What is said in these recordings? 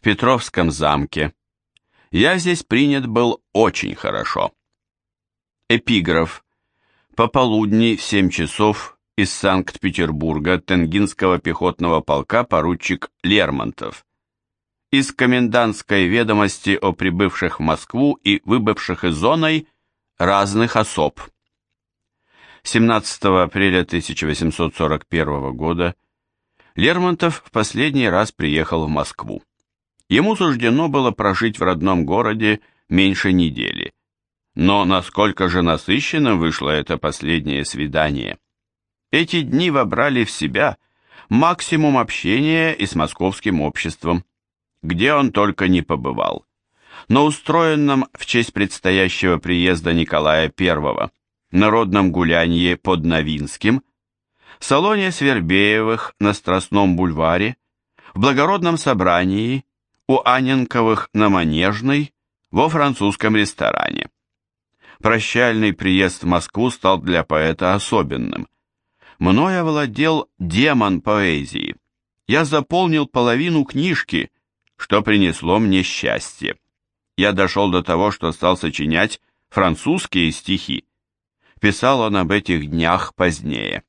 в Петровском замке. Я здесь принят был очень хорошо. Эпиграф. Пополудни в 7 часов из Санкт-Петербурга Тенгинского пехотного полка поручик Лермонтов. Из комендантской ведомости о прибывших в Москву и выбывших из зоной разных особ. 17 апреля 1841 года Лермонтов в последний раз приехал в Москву. Ему суждено было прожить в родном городе меньше недели. Но насколько же насыщенным вышло это последнее свидание. Эти дни вобрали в себя максимум общения и с московским обществом, где он только не побывал. На устроенном в честь предстоящего приезда Николая I народном гулянье под Новинским, в салоне Свербеевых на Страстном бульваре, в благородном собрании, у Аненковых на Манежной, во французском ресторане. Прощальный приезд в Москву стал для поэта особенным. Мною овладел демон поэзии. Я заполнил половину книжки, что принесло мне счастье. Я дошел до того, что стал сочинять французские стихи. Писал он об этих днях позднее.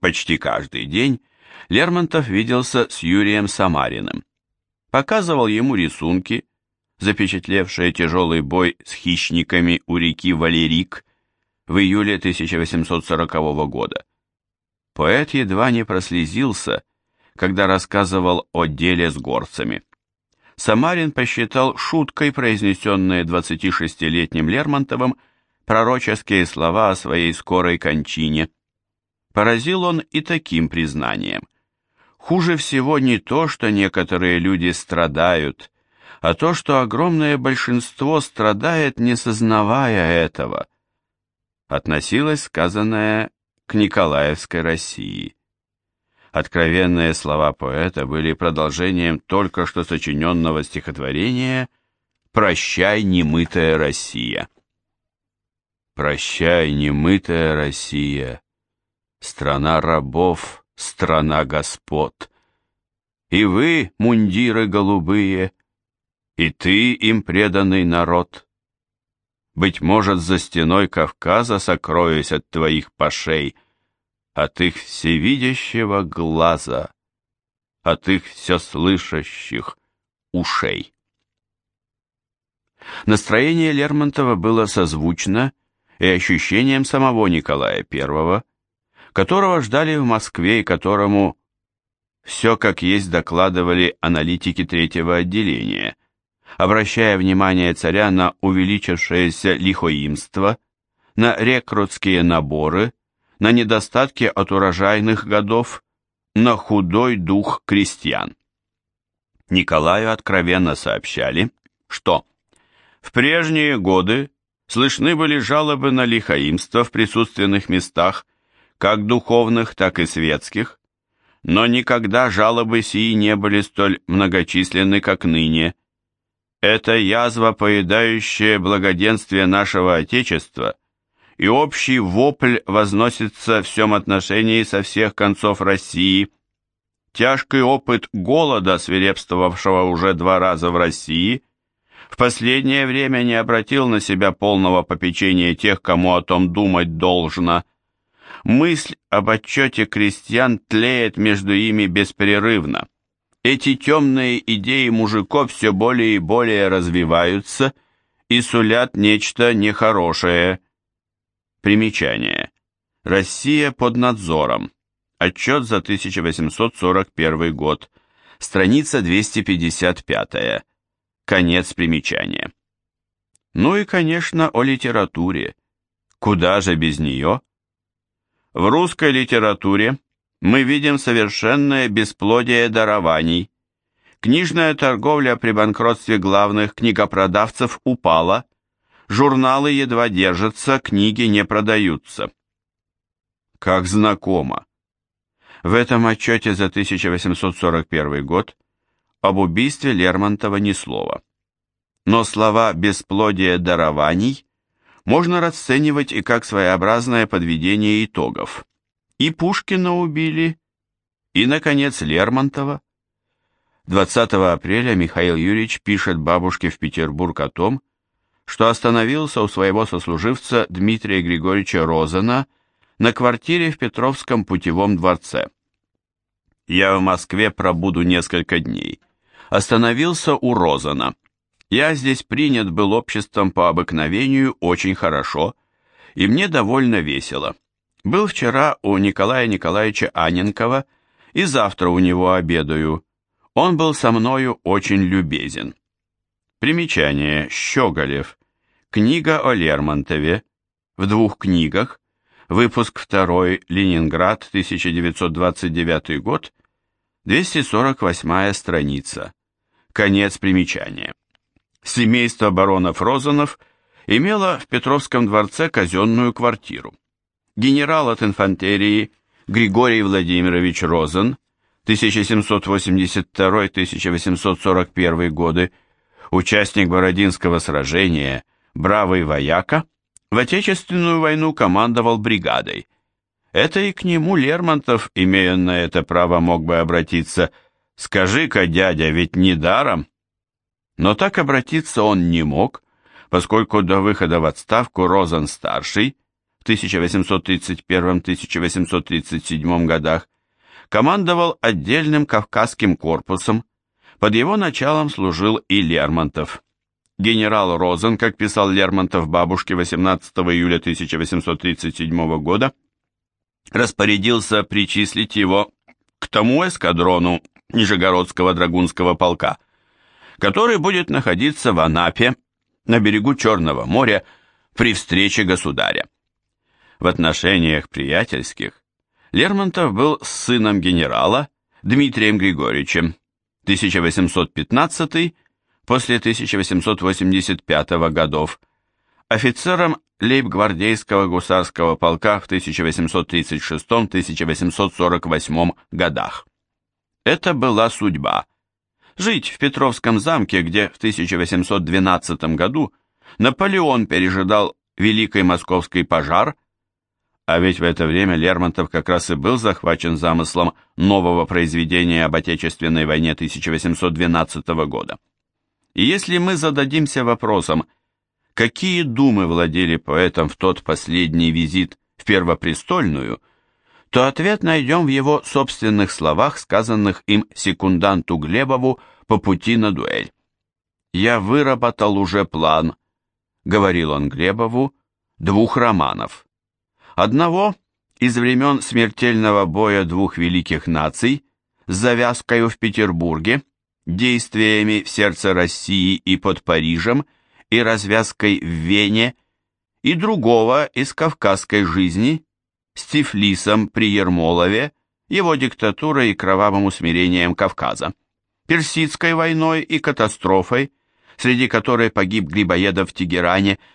Почти каждый день Лермонтов виделся с Юрием Самариным. Показывал ему рисунки, запечатлевшие тяжелый бой с хищниками у реки Валерик в июле 1840 года. Поэт едва не прослезился, когда рассказывал о деле с горцами. Самарин посчитал шуткой произнесенные 26-летним Лермонтовым пророческие слова о своей скорой кончине. Поразил он и таким признанием. Хуже всего не то, что некоторые люди страдают, а то, что огромное большинство страдает, не сознавая этого. Относилось сказанное к Николаевской России. Откровенные слова поэта были продолжением только что сочиненного стихотворения «Прощай, немытая Россия». Прощай, немытая Россия, страна рабов, страна господ. И вы, мундиры голубые, и ты им преданный народ. Быть может, за стеной Кавказа сокроюсь от твоих пашей, от их всевидящего глаза, от их все слышащих ушей. Настроение Лермонтова было созвучно и ощущением самого Николая I, которого ждали в Москве и которому все как есть докладывали аналитики третьего отделения, обращая внимание царя на увеличившееся лихоимство, на рекрутские наборы, на недостатки от урожайных годов, на худой дух крестьян. Николаю откровенно сообщали, что в прежние годы слышны были жалобы на лихаимство в присутственных местах, как духовных, так и светских, но никогда жалобы сии не были столь многочисленны, как ныне. Это язва, поедающая благоденствие нашего Отечества, и общий вопль возносится в всем отношении со всех концов России. Тяжкий опыт голода, свирепствовавшего уже два раза в России – в последнее время не обратил на себя полного попечения тех, кому о том думать должно. Мысль об отчете крестьян тлеет между ими беспрерывно. Эти темные идеи мужиков все более и более развиваются и сулят нечто нехорошее. Примечание. Россия под надзором. Отчет за 1841 год. Страница 255. Конец примечания. Ну и, конечно, о литературе. Куда же без нее? В русской литературе мы видим совершенное бесплодие дарований. Книжная торговля при банкротстве главных книгопродавцев упала, журналы едва держатся, книги не продаются. Как знакомо. В этом отчете за 1841 год об убийстве Лермонтова ни слова. Но слова «бесплодие дарований» можно расценивать и как своеобразное подведение итогов. И Пушкина убили, и, наконец, Лермонтова. 20 апреля Михаил Юрьевич пишет бабушке в Петербург о том, что остановился у своего сослуживца Дмитрия Григорьевича Розена на квартире в Петровском путевом дворце. «Я в Москве пробуду несколько дней. Остановился у Розена. Я здесь принят был обществом по обыкновению очень хорошо, и мне довольно весело. Был вчера у Николая Николаевича Аненкова, и завтра у него обедаю. Он был со мною очень любезен. Примечание. Щеголев. Книга о Лермонтове. В двух книгах. Выпуск 2. Ленинград, 1929 год. 248 страница. Конец примечания. Семейство баронов Розанов имело в Петровском дворце казенную квартиру генерал от инфантерии Григорий Владимирович Розен, 1782-1841 годы, участник Бородинского сражения, бравый вояка, в Отечественную войну командовал бригадой. Это и к нему Лермонтов, имея на это право, мог бы обратиться «Скажи-ка, дядя, ведь не даром?» Но так обратиться он не мог, поскольку до выхода в отставку Розен-старший в 1831-1837 годах, командовал отдельным Кавказским корпусом, под его началом служил и Лермонтов. Генерал Розен, как писал Лермонтов бабушке 18 июля 1837 года, распорядился причислить его к тому эскадрону Нижегородского драгунского полка, который будет находиться в Анапе на берегу Черного моря при встрече государя. В отношениях приятельских Лермонтов был сыном генерала Дмитрием Григорьевичем 1815 после 1885 годов, офицером лейб-гвардейского гусарского полка в 1836-1848 годах. Это была судьба. Жить в Петровском замке, где в 1812 году Наполеон пережидал Великий Московский пожар а ведь в это время Лермонтов как раз и был захвачен замыслом нового произведения об Отечественной войне 1812 года. И если мы зададимся вопросом, какие думы владели поэтом в тот последний визит в Первопрестольную, то ответ найдем в его собственных словах, сказанных им секунданту Глебову по пути на дуэль. «Я выработал уже план», — говорил он Глебову, — «двух романов» Одного из времен смертельного боя двух великих наций с завязкой в Петербурге, действиями в сердце России и под Парижем и развязкой в Вене, и другого из кавказской жизни с Тифлисом при Ермолове, его диктатурой и кровавым усмирением Кавказа, Персидской войной и катастрофой, среди которой погиб Грибоедов в Тегеране –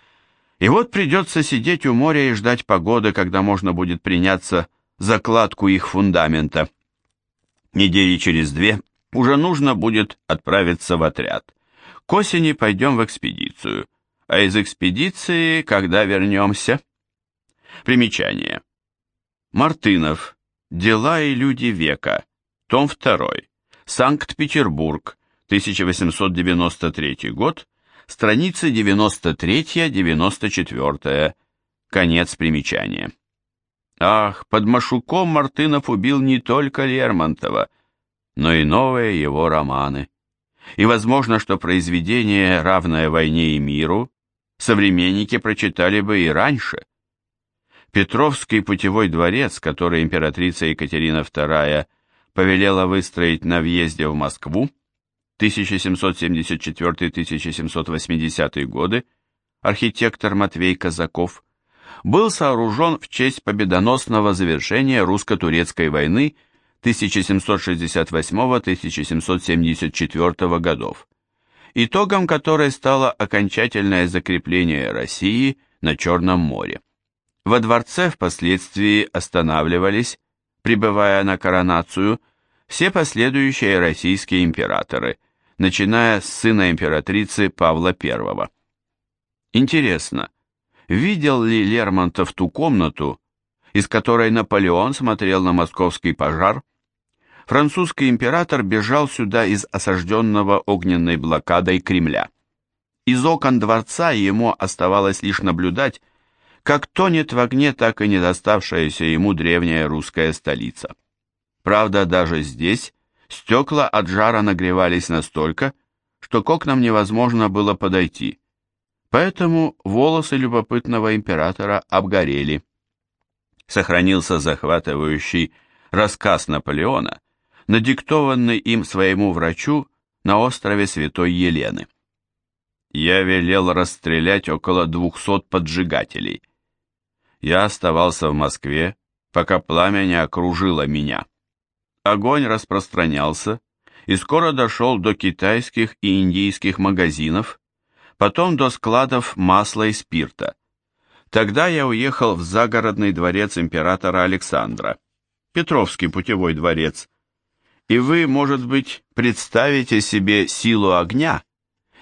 и вот придется сидеть у моря и ждать погоды, когда можно будет приняться закладку их фундамента. Недели через две уже нужно будет отправиться в отряд. К осени пойдем в экспедицию, а из экспедиции, когда вернемся? Примечание. Мартынов. Дела и люди века. Том 2. Санкт-Петербург. 1893 год страницы 93-94, конец примечания. Ах, под Машуком Мартынов убил не только Лермонтова, но и новые его романы. И возможно, что произведение «Равное войне и миру» современники прочитали бы и раньше. Петровский путевой дворец, который императрица Екатерина II повелела выстроить на въезде в Москву, 1774-1780 годы, архитектор Матвей Казаков, был сооружен в честь победоносного завершения русско-турецкой войны 1768-1774 годов, итогом которой стало окончательное закрепление России на Черном море. Во дворце впоследствии останавливались, прибывая на коронацию, все последующие российские императоры – начиная с сына императрицы Павла I. Интересно, видел ли Лермонтов ту комнату, из которой Наполеон смотрел на московский пожар? французский император бежал сюда из осажденного огненной блокадой Кремля. Из окон дворца ему оставалось лишь наблюдать, как тонет в огне так и не доставшаяся ему древняя русская столица. Правда, даже здесь стекла от жара нагревались настолько, что к окнам невозможно было подойти, поэтому волосы любопытного императора обгорели. Сохранился захватывающий рассказ Наполеона, надиктованный им своему врачу на острове Святой Елены. Я велел расстрелять около двухсот поджигателей. Я оставался в Москве, пока пламя не окружило меня. Огонь распространялся и скоро дошел до китайских и индийских магазинов, потом до складов масла и спирта. Тогда я уехал в загородный дворец императора Александра, Петровский путевой дворец, и вы, может быть, представите себе силу огня,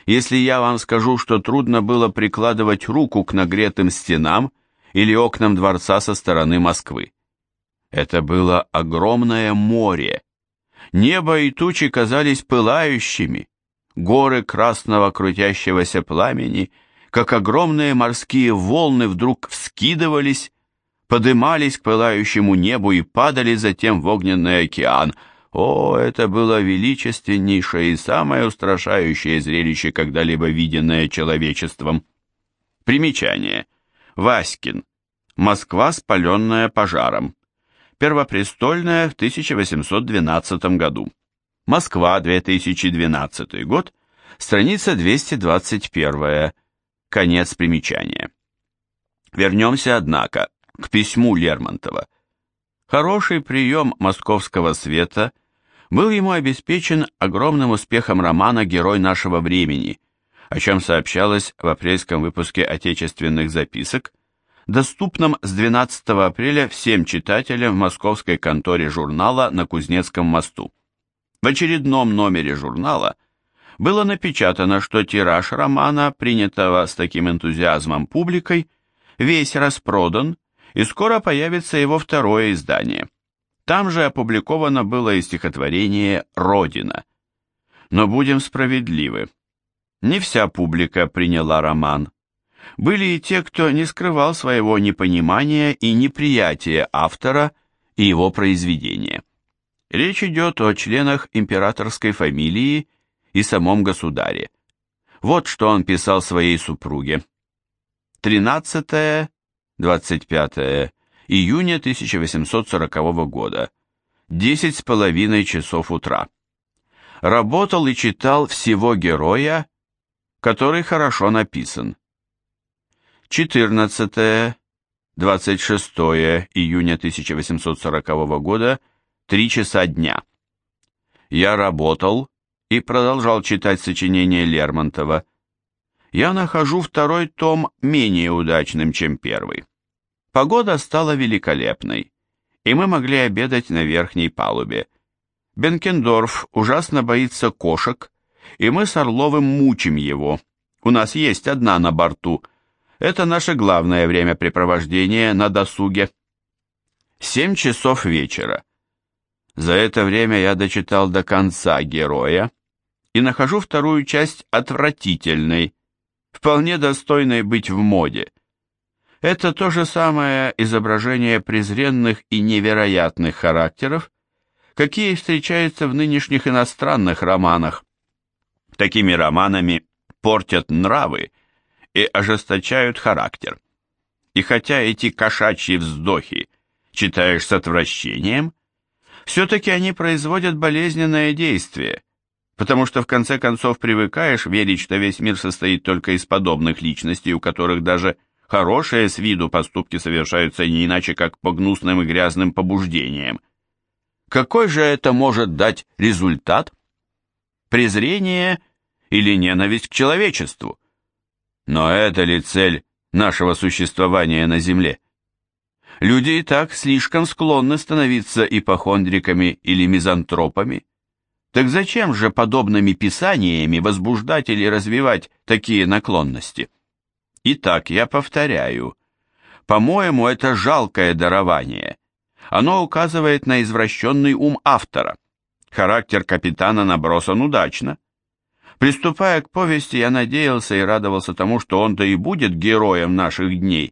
если я вам скажу, что трудно было прикладывать руку к нагретым стенам или окнам дворца со стороны Москвы. Это было огромное море. Небо и тучи казались пылающими, горы красного крутящегося пламени, как огромные морские волны, вдруг вскидывались, подымались к пылающему небу и падали затем в огненный океан. О, это было величественнейшее и самое устрашающее зрелище, когда-либо виденное человечеством. Примечание. Васькин. Москва, спаленная пожаром. Первопрестольная в 1812 году. Москва, 2012 год. Страница 221. Конец примечания. Вернемся, однако, к письму Лермонтова. Хороший прием московского света был ему обеспечен огромным успехом романа «Герой нашего времени», о чем сообщалось в апрельском выпуске «Отечественных записок», доступном с 12 апреля всем читателям в московской конторе журнала на Кузнецком мосту. В очередном номере журнала было напечатано, что тираж романа, принятого с таким энтузиазмом публикой, весь распродан и скоро появится его второе издание. Там же опубликовано было и стихотворение «Родина». Но будем справедливы. Не вся публика приняла роман. Были и те, кто не скрывал своего непонимания и неприятия автора и его произведения. Речь идет о членах императорской фамилии и самом государе. Вот что он писал своей супруге. 13 25 июня 1840 года, 10 с половиной часов утра. Работал и читал всего героя, который хорошо написан. 14 26 июня 1840 года, 3 часа дня. Я работал и продолжал читать сочинения Лермонтова, я нахожу второй том менее удачным, чем первый. Погода стала великолепной, и мы могли обедать на верхней палубе. Бенкендорф ужасно боится кошек, и мы с Орловым мучим его. У нас есть одна на борту. Это наше главное времяпрепровождение на досуге. Семь часов вечера. За это время я дочитал до конца героя и нахожу вторую часть отвратительной, вполне достойной быть в моде. Это то же самое изображение презренных и невероятных характеров, какие встречаются в нынешних иностранных романах. Такими романами портят нравы и ожесточают характер. И хотя эти кошачьи вздохи читаешь с отвращением, все-таки они производят болезненное действие, потому что в конце концов привыкаешь верить, что весь мир состоит только из подобных личностей, у которых даже хорошие с виду поступки совершаются не иначе, как по гнусным и грязным побуждениям. Какой же это может дать результат? Презрение или ненависть к человечеству? Но это ли цель нашего существования на Земле? Люди и так слишком склонны становиться ипохондриками или мизантропами. Так зачем же подобными писаниями возбуждать или развивать такие наклонности? Итак, я повторяю, по-моему, это жалкое дарование. Оно указывает на извращенный ум автора. Характер капитана набросан удачно. Приступая к повести, я надеялся и радовался тому, что он-то и будет героем наших дней,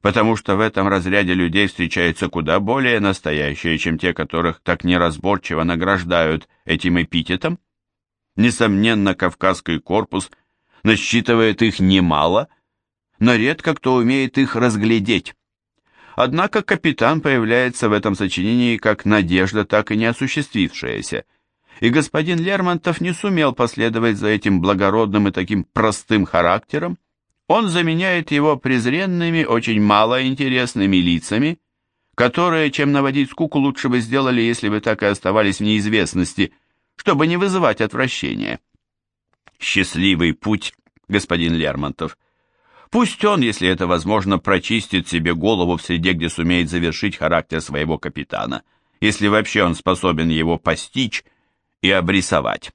потому что в этом разряде людей встречается куда более настоящие, чем те, которых так неразборчиво награждают этим эпитетом. Несомненно, Кавказский корпус насчитывает их немало, но редко кто умеет их разглядеть. Однако капитан появляется в этом сочинении как надежда, так и не осуществившаяся, и господин Лермонтов не сумел последовать за этим благородным и таким простым характером, он заменяет его презренными, очень малоинтересными лицами, которые, чем наводить скуку, лучше бы сделали, если бы так и оставались в неизвестности, чтобы не вызывать отвращения. Счастливый путь, господин Лермонтов. Пусть он, если это возможно, прочистит себе голову в среде, где сумеет завершить характер своего капитана, если вообще он способен его постичь и обрисовать.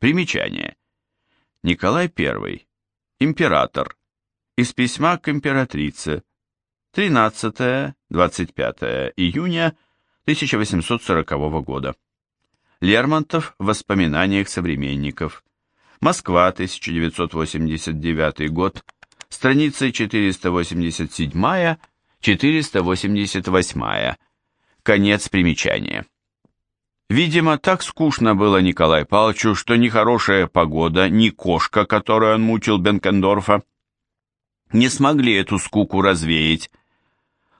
Примечание. Николай I. Император. Из письма к императрице. 13-25 июня 1840 года. Лермонтов в воспоминаниях современников. Москва, 1989 год. Страницы 487-488. Конец примечания. Видимо, так скучно было Николаю Павловичу, что ни хорошая погода, ни кошка, которую он мучил Бенкендорфа, не смогли эту скуку развеять.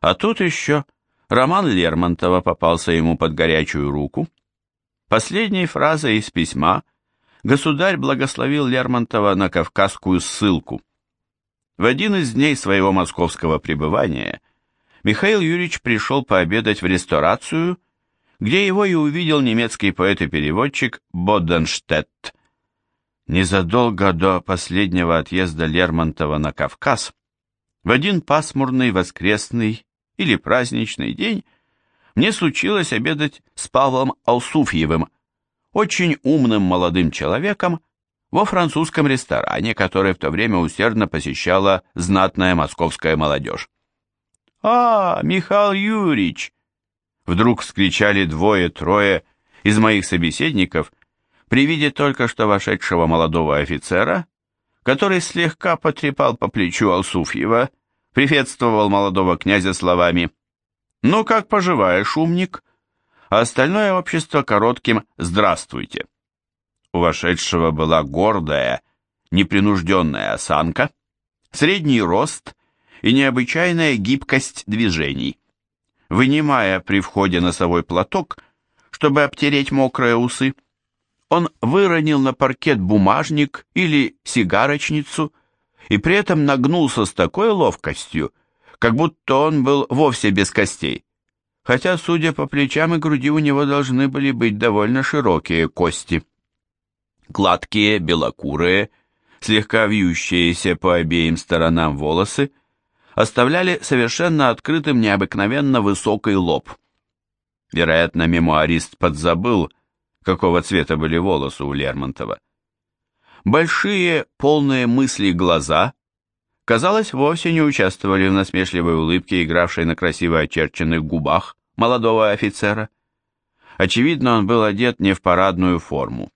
А тут еще роман Лермонтова попался ему под горячую руку. Последней фразой из письма государь благословил Лермонтова на кавказскую ссылку. В один из дней своего московского пребывания Михаил Юрьевич пришел пообедать в ресторацию где его и увидел немецкий поэт и переводчик Боденштетт. Незадолго до последнего отъезда Лермонтова на Кавказ, в один пасмурный воскресный или праздничный день, мне случилось обедать с Павлом Алсуфьевым, очень умным молодым человеком, во французском ресторане, который в то время усердно посещала знатная московская молодежь. «А, Михаил Юрьевич!» Вдруг вскричали двое-трое из моих собеседников при виде только что вошедшего молодого офицера, который слегка потрепал по плечу Алсуфьева, приветствовал молодого князя словами «Ну как поживаешь, умник?» а остальное общество коротким «Здравствуйте». У вошедшего была гордая, непринужденная осанка, средний рост и необычайная гибкость движений вынимая при входе носовой платок, чтобы обтереть мокрые усы. Он выронил на паркет бумажник или сигарочницу и при этом нагнулся с такой ловкостью, как будто он был вовсе без костей, хотя, судя по плечам и груди, у него должны были быть довольно широкие кости. Гладкие, белокурые, слегка вьющиеся по обеим сторонам волосы оставляли совершенно открытым необыкновенно высокий лоб. Вероятно, мемуарист подзабыл, какого цвета были волосы у Лермонтова. Большие, полные мыслей глаза, казалось, вовсе не участвовали в насмешливой улыбке, игравшей на красиво очерченных губах молодого офицера. Очевидно, он был одет не в парадную форму.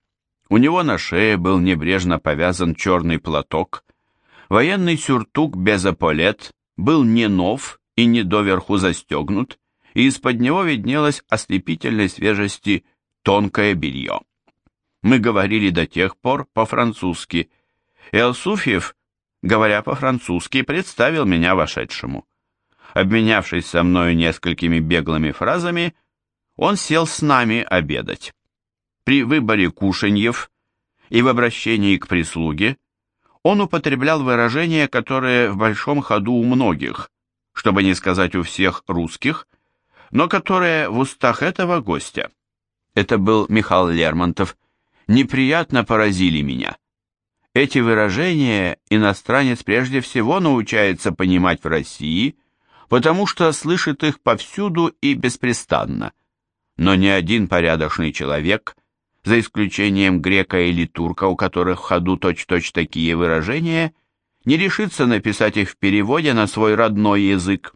У него на шее был небрежно повязан черный платок, военный сюртук без эполет был не нов и не доверху застегнут, и из-под него виднелось ослепительной свежести тонкое белье. Мы говорили до тех пор по-французски, и Алсуфьев, говоря по-французски, представил меня вошедшему. Обменявшись со мною несколькими беглыми фразами, он сел с нами обедать. При выборе кушаньев и в обращении к прислуге он употреблял выражения, которые в большом ходу у многих, чтобы не сказать у всех русских, но которые в устах этого гостя, это был Михаил Лермонтов, неприятно поразили меня. Эти выражения иностранец прежде всего научается понимать в России, потому что слышит их повсюду и беспрестанно. Но ни один порядочный человек – за исключением грека или турка, у которых в ходу точь-точь такие выражения, не решится написать их в переводе на свой родной язык.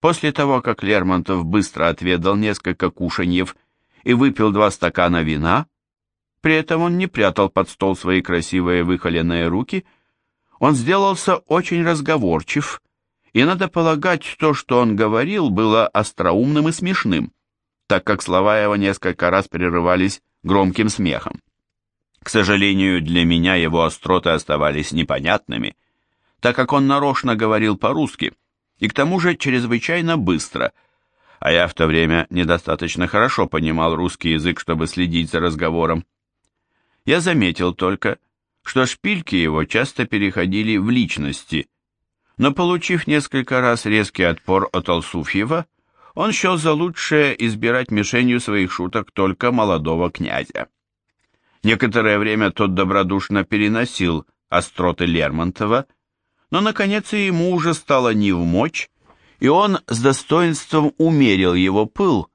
После того, как Лермонтов быстро отведал несколько кушаньев и выпил два стакана вина, при этом он не прятал под стол свои красивые выхоленные руки, он сделался очень разговорчив, и, надо полагать, то, что он говорил, было остроумным и смешным, так как слова его несколько раз прерывались громким смехом. К сожалению, для меня его остроты оставались непонятными, так как он нарочно говорил по-русски, и к тому же чрезвычайно быстро, а я в то время недостаточно хорошо понимал русский язык, чтобы следить за разговором. Я заметил только, что шпильки его часто переходили в личности, но, получив несколько раз резкий отпор от Алсуфьева, он счел за лучшее избирать мишенью своих шуток только молодого князя. Некоторое время тот добродушно переносил остроты Лермонтова, но, наконец, и ему уже стало не в мочь, и он с достоинством умерил его пыл,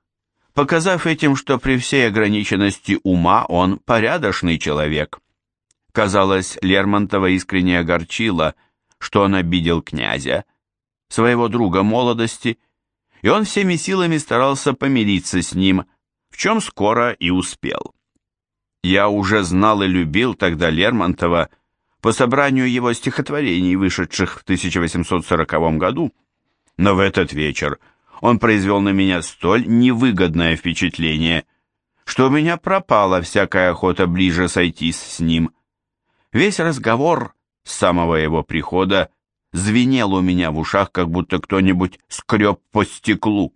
показав этим, что при всей ограниченности ума он порядочный человек. Казалось, Лермонтова искренне огорчило, что он обидел князя, своего друга молодости, и он всеми силами старался помириться с ним, в чем скоро и успел. Я уже знал и любил тогда Лермонтова по собранию его стихотворений, вышедших в 1840 году, но в этот вечер он произвел на меня столь невыгодное впечатление, что у меня пропала всякая охота ближе сойтись с ним. Весь разговор с самого его прихода звенел у меня в ушах, как будто кто-нибудь скреб по стеклу.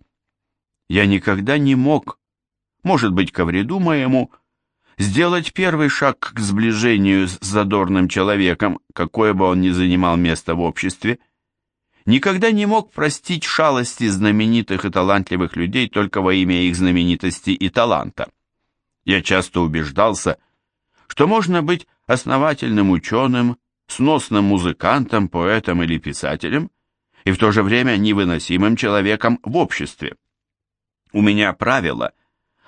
Я никогда не мог, может быть, ко вреду моему, сделать первый шаг к сближению с задорным человеком, какое бы он ни занимал место в обществе, никогда не мог простить шалости знаменитых и талантливых людей только во имя их знаменитости и таланта. Я часто убеждался, что можно быть основательным ученым, сносным музыкантом, поэтом или писателем, и в то же время невыносимым человеком в обществе. У меня правило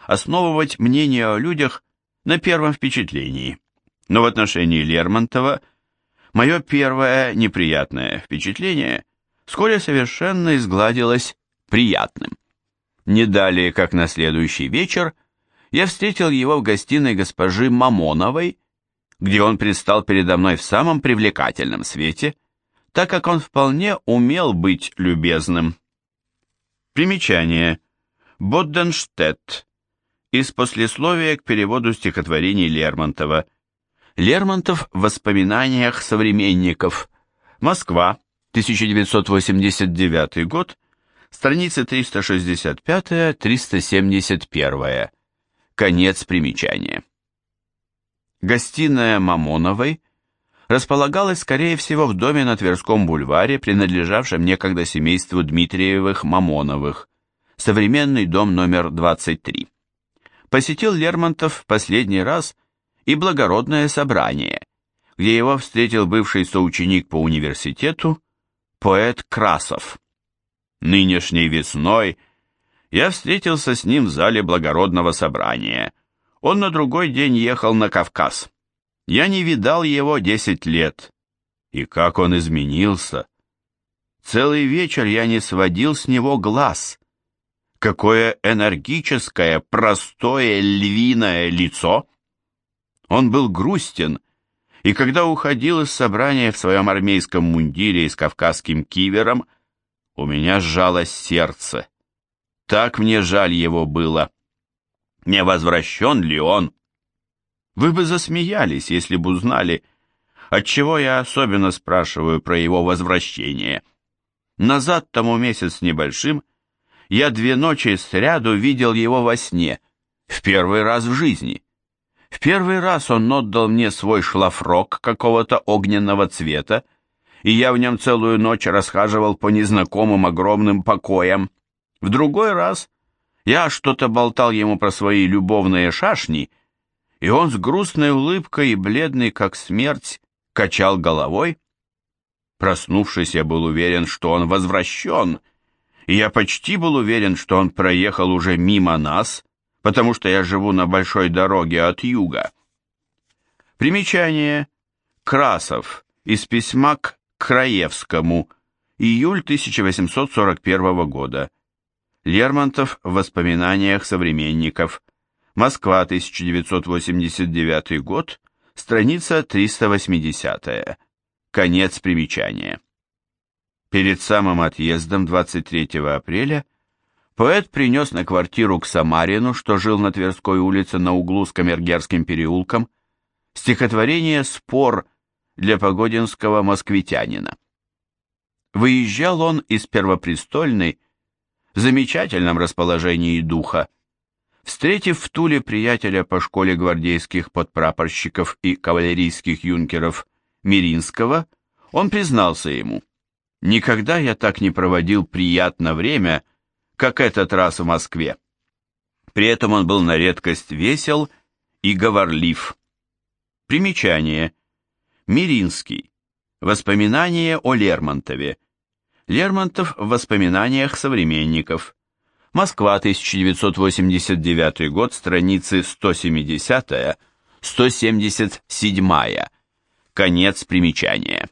основывать мнение о людях на первом впечатлении, но в отношении Лермонтова мое первое неприятное впечатление вскоре совершенно изгладилось приятным. Не далее, как на следующий вечер, я встретил его в гостиной госпожи Мамоновой, где он предстал передо мной в самом привлекательном свете, так как он вполне умел быть любезным. Примечание. Бодденштедт из послесловия к переводу стихотворений Лермонтова. Лермонтов в воспоминаниях современников. Москва, 1989 год, страницы 365-371. Конец примечания. Гостиная Мамоновой располагалась, скорее всего, в доме на Тверском бульваре, принадлежавшем некогда семейству Дмитриевых-Мамоновых, современный дом номер 23 посетил Лермонтов последний раз и благородное собрание, где его встретил бывший соученик по университету, поэт Красов. Нынешней весной я встретился с ним в зале благородного собрания. Он на другой день ехал на Кавказ. Я не видал его десять лет. И как он изменился! Целый вечер я не сводил с него глаз. Какое энергическое, простое львиное лицо! Он был грустен, и когда уходил из собрания в своем армейском мундире и с кавказским кивером, у меня сжалось сердце. Так мне жаль его было. Не возвращен ли он? Вы бы засмеялись, если бы узнали, отчего я особенно спрашиваю про его возвращение. Назад тому месяц с небольшим я две ночи сряду видел его во сне, в первый раз в жизни. В первый раз он отдал мне свой шлафрок какого-то огненного цвета, и я в нем целую ночь расхаживал по незнакомым огромным покоям. В другой раз я что-то болтал ему про свои любовные шашни, и он с грустной улыбкой и бледный, как смерть, качал головой. Проснувшись, я был уверен, что он возвращен, и я почти был уверен, что он проехал уже мимо нас, потому что я живу на большой дороге от юга. Примечание. Красов. Из письма к Краевскому. Июль 1841 года. Лермонтов в воспоминаниях современников. Москва, 1989 год, страница 380. Конец примечания. Перед самым отъездом 23 апреля поэт принес на квартиру к Самарину, что жил на Тверской улице на углу с Камергерским переулком, стихотворение «Спор» для погодинского москвитянина. Выезжал он из Первопрестольной замечательном расположении духа. Встретив в Туле приятеля по школе гвардейских подпрапорщиков и кавалерийских юнкеров Миринского, он признался ему, «Никогда я так не проводил приятно время, как этот раз в Москве». При этом он был на редкость весел и говорлив. Примечание. Миринский. Воспоминания о Лермонтове. Лермонтов в воспоминаниях современников. Москва, 1989 год, страницы 170-177. Конец примечания.